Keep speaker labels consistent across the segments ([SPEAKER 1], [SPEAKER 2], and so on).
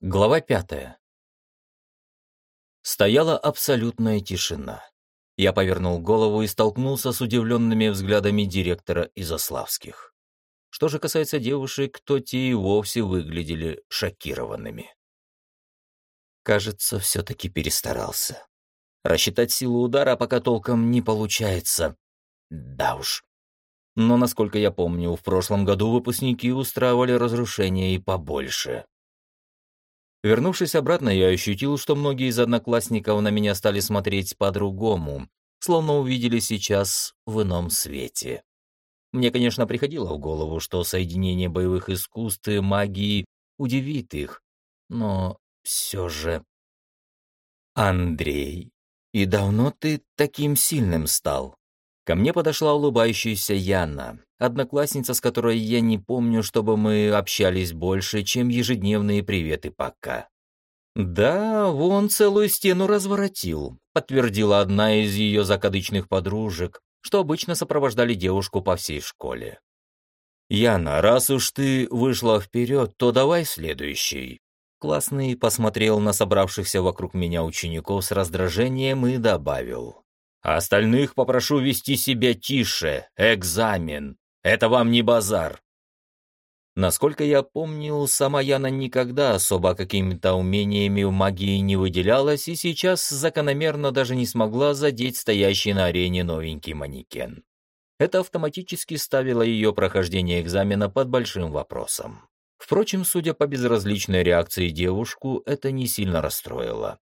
[SPEAKER 1] Глава пятая. Стояла абсолютная тишина. Я повернул голову и столкнулся с удивленными взглядами директора Изославских. Что же касается девушек, то те и вовсе выглядели шокированными. Кажется, все-таки перестарался. Рассчитать силу удара пока толком не получается. Да уж. Но, насколько я помню, в прошлом году выпускники устраивали разрушения и побольше. Вернувшись обратно, я ощутил, что многие из одноклассников на меня стали смотреть по-другому, словно увидели сейчас в ином свете. Мне, конечно, приходило в голову, что соединение боевых искусств и магии удивит их, но все же... «Андрей, и давно ты таким сильным стал?» Ко мне подошла улыбающаяся Яна, одноклассница, с которой я не помню, чтобы мы общались больше, чем ежедневные приветы пока. «Да, вон целую стену разворотил», — подтвердила одна из ее закадычных подружек, что обычно сопровождали девушку по всей школе. «Яна, раз уж ты вышла вперед, то давай следующий». Классный посмотрел на собравшихся вокруг меня учеников с раздражением и добавил. Остальных попрошу вести себя тише. Экзамен. Это вам не базар. Насколько я помнил, сама Яна никогда особо какими-то умениями в магии не выделялась и сейчас закономерно даже не смогла задеть стоящий на арене новенький манекен. Это автоматически ставило ее прохождение экзамена под большим вопросом. Впрочем, судя по безразличной реакции девушку, это не сильно расстроило.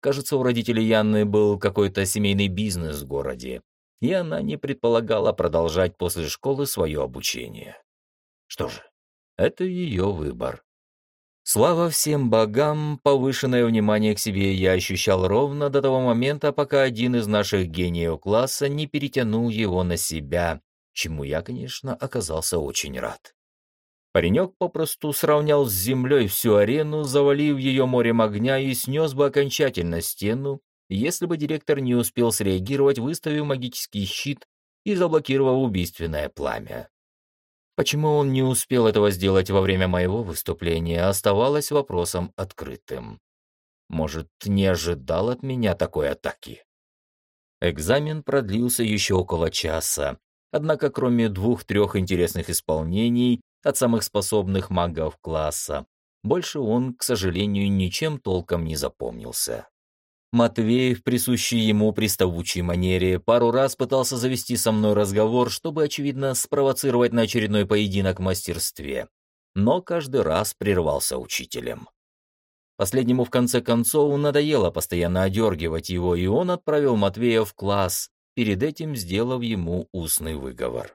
[SPEAKER 1] Кажется, у родителей Яны был какой-то семейный бизнес в городе, и она не предполагала продолжать после школы свое обучение. Что же, это ее выбор. Слава всем богам, повышенное внимание к себе я ощущал ровно до того момента, пока один из наших гениев класса не перетянул его на себя, чему я, конечно, оказался очень рад. Паренек попросту сравнял с землей всю арену, завалив ее морем огня и снес бы окончательно стену, если бы директор не успел среагировать, выставив магический щит и заблокировав убийственное пламя. Почему он не успел этого сделать во время моего выступления, оставалось вопросом открытым. Может, не ожидал от меня такой атаки? Экзамен продлился еще около часа, однако кроме двух-трех интересных исполнений, от самых способных магов класса. Больше он, к сожалению, ничем толком не запомнился. Матвей, в присущей ему приставучей манере, пару раз пытался завести со мной разговор, чтобы, очевидно, спровоцировать на очередной поединок в мастерстве, но каждый раз прервался учителем. Последнему, в конце концов, надоело постоянно одергивать его, и он отправил Матвея в класс, перед этим сделав ему устный выговор.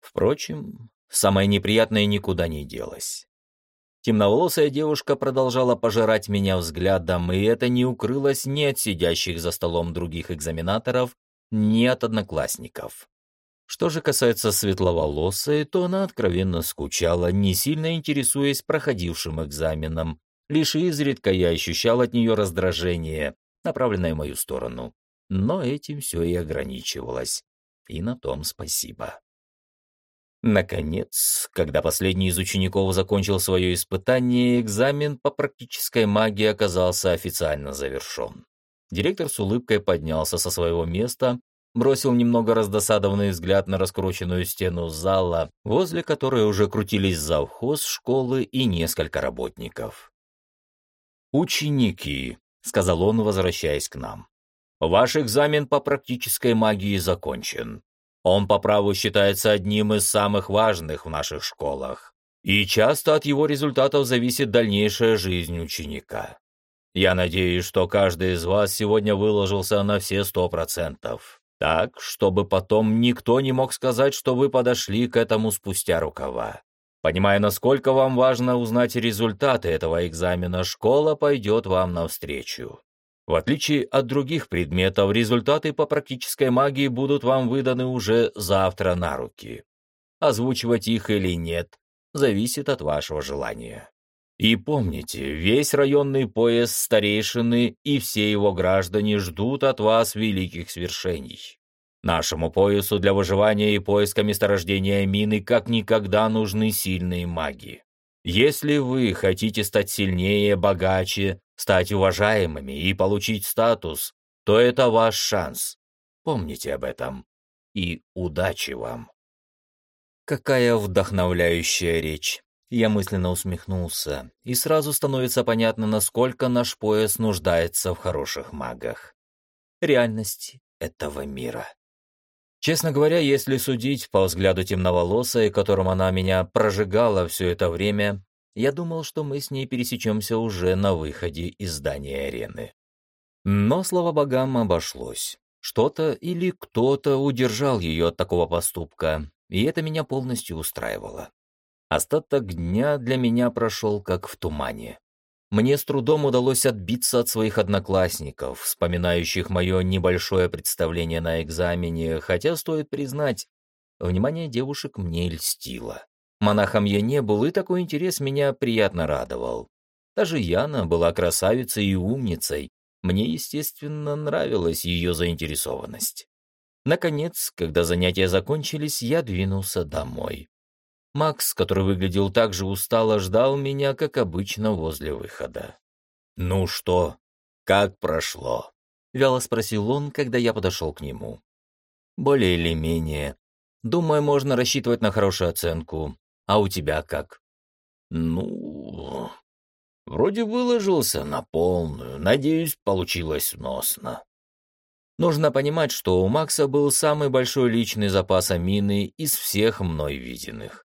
[SPEAKER 1] Впрочем, Самое неприятное никуда не делось. Темноволосая девушка продолжала пожирать меня взглядом, и это не укрылось ни от сидящих за столом других экзаменаторов, ни от одноклассников. Что же касается светловолосой, то она откровенно скучала, не сильно интересуясь проходившим экзаменом. Лишь изредка я ощущал от нее раздражение, направленное в мою сторону. Но этим все и ограничивалось. И на том спасибо. Наконец, когда последний из учеников закончил свое испытание, экзамен по практической магии оказался официально завершен. Директор с улыбкой поднялся со своего места, бросил немного раздосадованный взгляд на раскрученную стену зала, возле которой уже крутились завхоз школы и несколько работников. «Ученики», — сказал он, возвращаясь к нам, — «ваш экзамен по практической магии закончен. Он по праву считается одним из самых важных в наших школах, и часто от его результатов зависит дальнейшая жизнь ученика. Я надеюсь, что каждый из вас сегодня выложился на все сто процентов, так, чтобы потом никто не мог сказать, что вы подошли к этому спустя рукава. Понимая, насколько вам важно узнать результаты этого экзамена, школа пойдет вам навстречу. В отличие от других предметов, результаты по практической магии будут вам выданы уже завтра на руки. Озвучивать их или нет, зависит от вашего желания. И помните, весь районный пояс старейшины и все его граждане ждут от вас великих свершений. Нашему поясу для выживания и поиска месторождения мины как никогда нужны сильные маги. Если вы хотите стать сильнее, богаче, стать уважаемыми и получить статус, то это ваш шанс. Помните об этом. И удачи вам. Какая вдохновляющая речь. Я мысленно усмехнулся, и сразу становится понятно, насколько наш пояс нуждается в хороших магах. Реальность этого мира. Честно говоря, если судить по взгляду темноволосой, которым она меня прожигала все это время, я думал, что мы с ней пересечемся уже на выходе из здания арены. Но, слава богам, обошлось. Что-то или кто-то удержал ее от такого поступка, и это меня полностью устраивало. Остаток дня для меня прошел как в тумане. Мне с трудом удалось отбиться от своих одноклассников, вспоминающих мое небольшое представление на экзамене, хотя, стоит признать, внимание девушек мне льстило. Монахом я не был, и такой интерес меня приятно радовал. Даже Яна была красавицей и умницей. Мне, естественно, нравилась ее заинтересованность. Наконец, когда занятия закончились, я двинулся домой. Макс, который выглядел так же устало, ждал меня, как обычно, возле выхода. «Ну что, как прошло?» — вяло спросил он, когда я подошел к нему. «Более или менее. Думаю, можно рассчитывать на хорошую оценку. А у тебя как?» «Ну, вроде выложился на полную. Надеюсь, получилось сносно». Нужно понимать, что у Макса был самый большой личный запас амины из всех мной виденных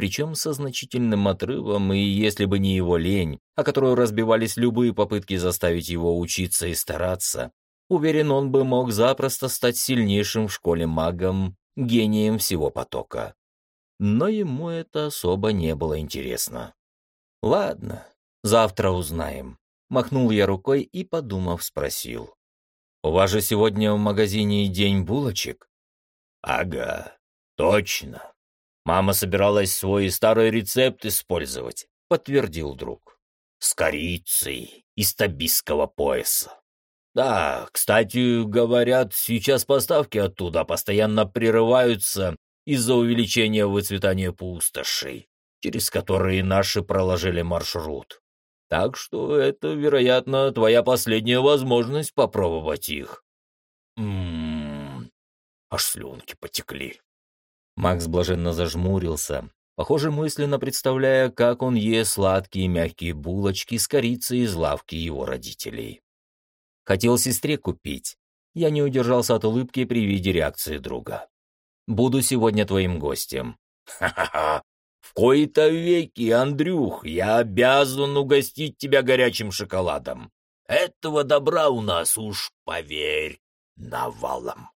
[SPEAKER 1] причем со значительным отрывом, и если бы не его лень, о которую разбивались любые попытки заставить его учиться и стараться, уверен, он бы мог запросто стать сильнейшим в школе магом, гением всего потока. Но ему это особо не было интересно. «Ладно, завтра узнаем», — махнул я рукой и, подумав, спросил. «У вас же сегодня в магазине день булочек?» «Ага, точно. Мама собиралась свой старый рецепт использовать, подтвердил друг. С корицей из табисского пояса. Да, кстати, говорят, сейчас поставки оттуда постоянно прерываются из-за увеличения выцветания пустошей, через которые наши проложили маршрут. Так что это, вероятно, твоя последняя возможность попробовать их. Ммм, аж слюнки потекли. Макс блаженно зажмурился, похоже, мысленно представляя, как он ест сладкие мягкие булочки с корицей из лавки его родителей. Хотел сестре купить. Я не удержался от улыбки при виде реакции друга. «Буду сегодня твоим гостем». «Ха-ха-ха! В кои-то веки, Андрюх, я обязан угостить тебя горячим шоколадом. Этого добра у нас уж, поверь, навалом».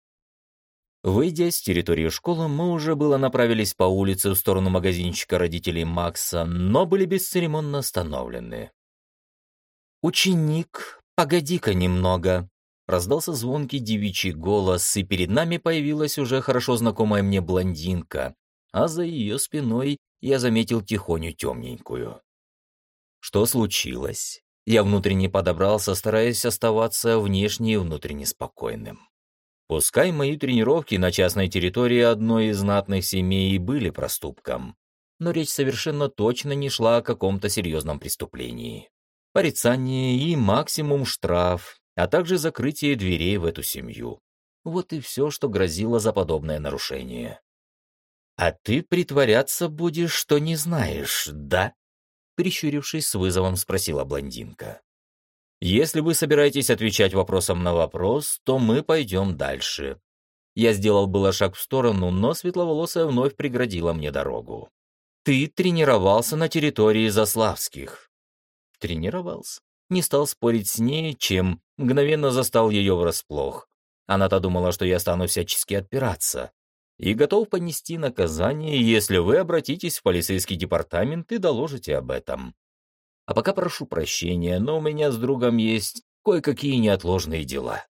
[SPEAKER 1] Выйдя с территории школы, мы уже было направились по улице в сторону магазинчика родителей Макса, но были бесцеремонно остановлены. «Ученик, погоди-ка немного!» Раздался звонкий девичий голос, и перед нами появилась уже хорошо знакомая мне блондинка, а за ее спиной я заметил тихоню темненькую. Что случилось? Я внутренне подобрался, стараясь оставаться внешне и внутренне спокойным. Пускай мои тренировки на частной территории одной из знатных семей были проступком, но речь совершенно точно не шла о каком-то серьезном преступлении. Порицание и максимум штраф, а также закрытие дверей в эту семью. Вот и все, что грозило за подобное нарушение. «А ты притворяться будешь, что не знаешь, да?» Прищурившись с вызовом, спросила блондинка. Если вы собираетесь отвечать вопросом на вопрос, то мы пойдем дальше. Я сделал было шаг в сторону, но светловолосая вновь преградила мне дорогу. Ты тренировался на территории Заславских. Тренировался. Не стал спорить с ней, чем мгновенно застал ее врасплох. Она-то думала, что я стану всячески отпираться. И готов понести наказание, если вы обратитесь в полицейский департамент и доложите об этом. А пока прошу прощения, но у меня с другом есть кое-какие неотложные дела».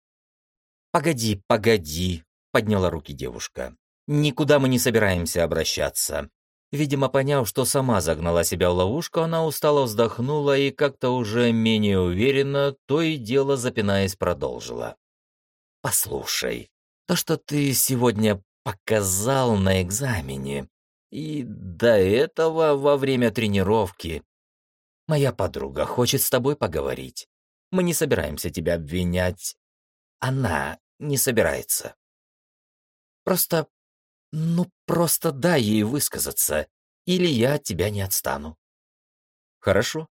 [SPEAKER 1] «Погоди, погоди», — подняла руки девушка. «Никуда мы не собираемся обращаться». Видимо, поняв, что сама загнала себя в ловушку, она устало вздохнула и как-то уже менее уверенно, то и дело запинаясь, продолжила. «Послушай, то, что ты сегодня показал на экзамене, И до этого во время тренировки. Моя подруга хочет с тобой поговорить. Мы не собираемся тебя обвинять. Она не собирается. Просто, ну, просто дай ей высказаться, или я от тебя не отстану. Хорошо.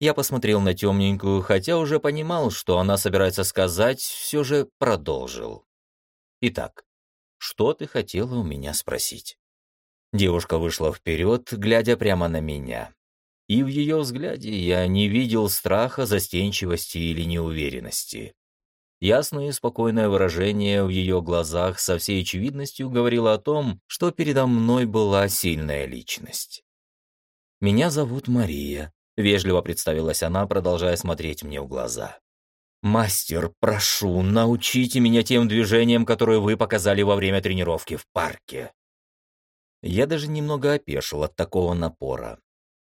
[SPEAKER 1] Я посмотрел на темненькую, хотя уже понимал, что она собирается сказать, все же продолжил. Итак, что ты хотела у меня спросить? Девушка вышла вперед, глядя прямо на меня. И в ее взгляде я не видел страха, застенчивости или неуверенности. Ясное и спокойное выражение в ее глазах со всей очевидностью говорило о том, что передо мной была сильная личность. «Меня зовут Мария», — вежливо представилась она, продолжая смотреть мне в глаза. «Мастер, прошу, научите меня тем движениям, которые вы показали во время тренировки в парке». Я даже немного опешил от такого напора.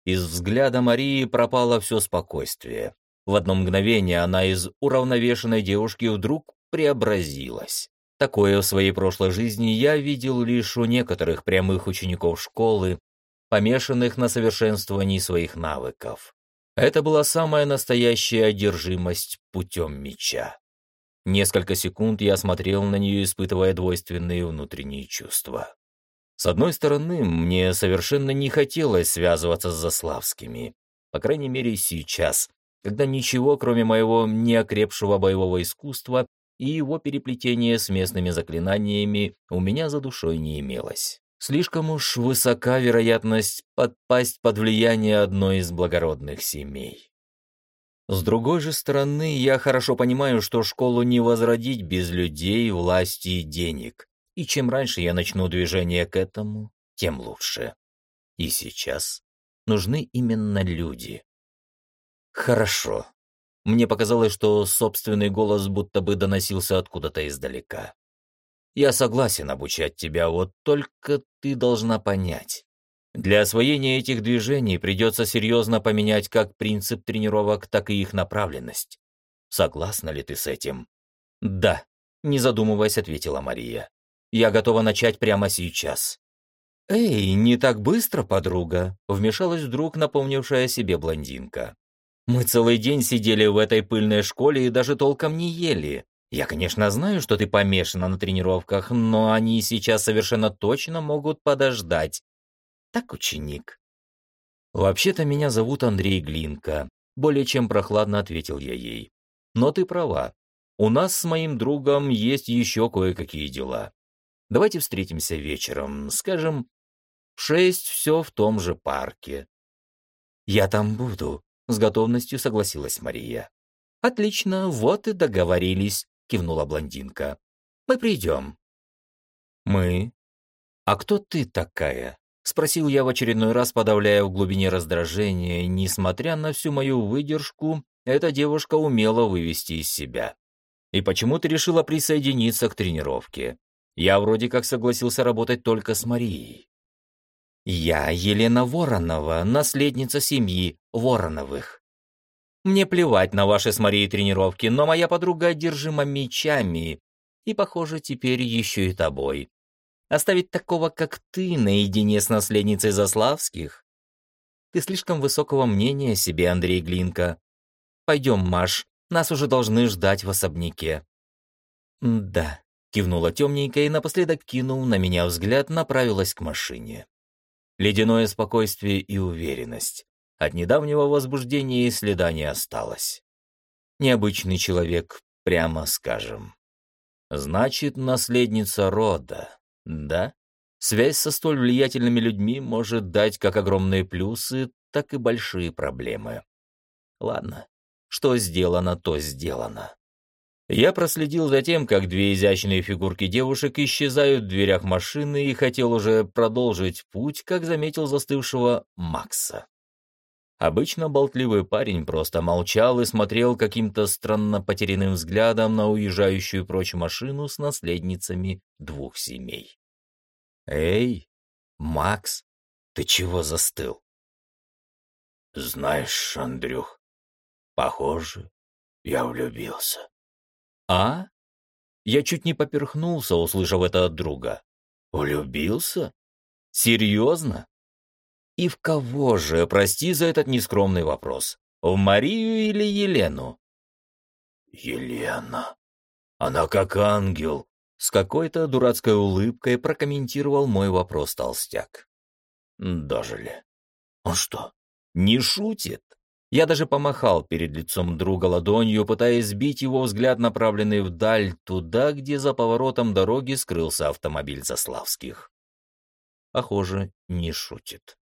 [SPEAKER 1] Из взгляда Марии пропало все спокойствие. В одно мгновение она из уравновешенной девушки вдруг преобразилась. Такое в своей прошлой жизни я видел лишь у некоторых прямых учеников школы, помешанных на совершенствовании своих навыков. Это была самая настоящая одержимость путем меча. Несколько секунд я смотрел на нее, испытывая двойственные внутренние чувства. С одной стороны, мне совершенно не хотелось связываться с Заславскими, по крайней мере сейчас, когда ничего, кроме моего неокрепшего боевого искусства и его переплетения с местными заклинаниями, у меня за душой не имелось. Слишком уж высока вероятность подпасть под влияние одной из благородных семей. С другой же стороны, я хорошо понимаю, что школу не возродить без людей, власти и денег. И чем раньше я начну движение к этому, тем лучше. И сейчас нужны именно люди. Хорошо. Мне показалось, что собственный голос будто бы доносился откуда-то издалека. Я согласен обучать тебя, вот только ты должна понять. Для освоения этих движений придется серьезно поменять как принцип тренировок, так и их направленность. Согласна ли ты с этим? Да, не задумываясь, ответила Мария. Я готова начать прямо сейчас. «Эй, не так быстро, подруга», — вмешалась вдруг напомнившая себе блондинка. «Мы целый день сидели в этой пыльной школе и даже толком не ели. Я, конечно, знаю, что ты помешана на тренировках, но они сейчас совершенно точно могут подождать. Так, ученик. Вообще-то меня зовут Андрей Глинка. Более чем прохладно ответил я ей. Но ты права. У нас с моим другом есть еще кое-какие дела. Давайте встретимся вечером, скажем, в шесть все в том же парке. Я там буду, с готовностью согласилась Мария. Отлично, вот и договорились кивнула блондинка. «Мы придем». «Мы? А кто ты такая?» — спросил я в очередной раз, подавляя в глубине раздражения. Несмотря на всю мою выдержку, эта девушка умела вывести из себя. «И почему ты решила присоединиться к тренировке? Я вроде как согласился работать только с Марией». «Я Елена Воронова, наследница семьи Вороновых. Мне плевать на ваши с Марией тренировки, но моя подруга одержима мечами, и, похоже, теперь еще и тобой. Оставить такого, как ты, наедине с наследницей Заславских? Ты слишком высокого мнения о себе, Андрей Глинка. Пойдем, Маш, нас уже должны ждать в особняке. Да, кивнула темненькая и напоследок кинул на меня взгляд, направилась к машине. Ледяное спокойствие и уверенность. От недавнего возбуждения и следа не осталось. Необычный человек, прямо скажем. Значит, наследница рода, да? Связь со столь влиятельными людьми может дать как огромные плюсы, так и большие проблемы. Ладно, что сделано, то сделано. Я проследил за тем, как две изящные фигурки девушек исчезают в дверях машины и хотел уже продолжить путь, как заметил застывшего Макса. Обычно болтливый парень просто молчал и смотрел каким-то странно потерянным взглядом на уезжающую прочь машину с наследницами двух семей. «Эй, Макс, ты чего застыл?»
[SPEAKER 2] «Знаешь, Андрюх, похоже, я влюбился».
[SPEAKER 1] «А?» Я чуть не поперхнулся, услышав это от друга.
[SPEAKER 2] «Влюбился?
[SPEAKER 1] Серьезно? И в кого же, прости за этот нескромный вопрос, в Марию или Елену?
[SPEAKER 2] Елена. Она как ангел.
[SPEAKER 1] С какой-то дурацкой улыбкой прокомментировал мой вопрос толстяк.
[SPEAKER 2] Дожили. Он что,
[SPEAKER 1] не шутит? Я даже помахал перед лицом друга ладонью, пытаясь сбить его взгляд, направленный вдаль, туда, где за поворотом дороги скрылся автомобиль Заславских. Похоже, не шутит.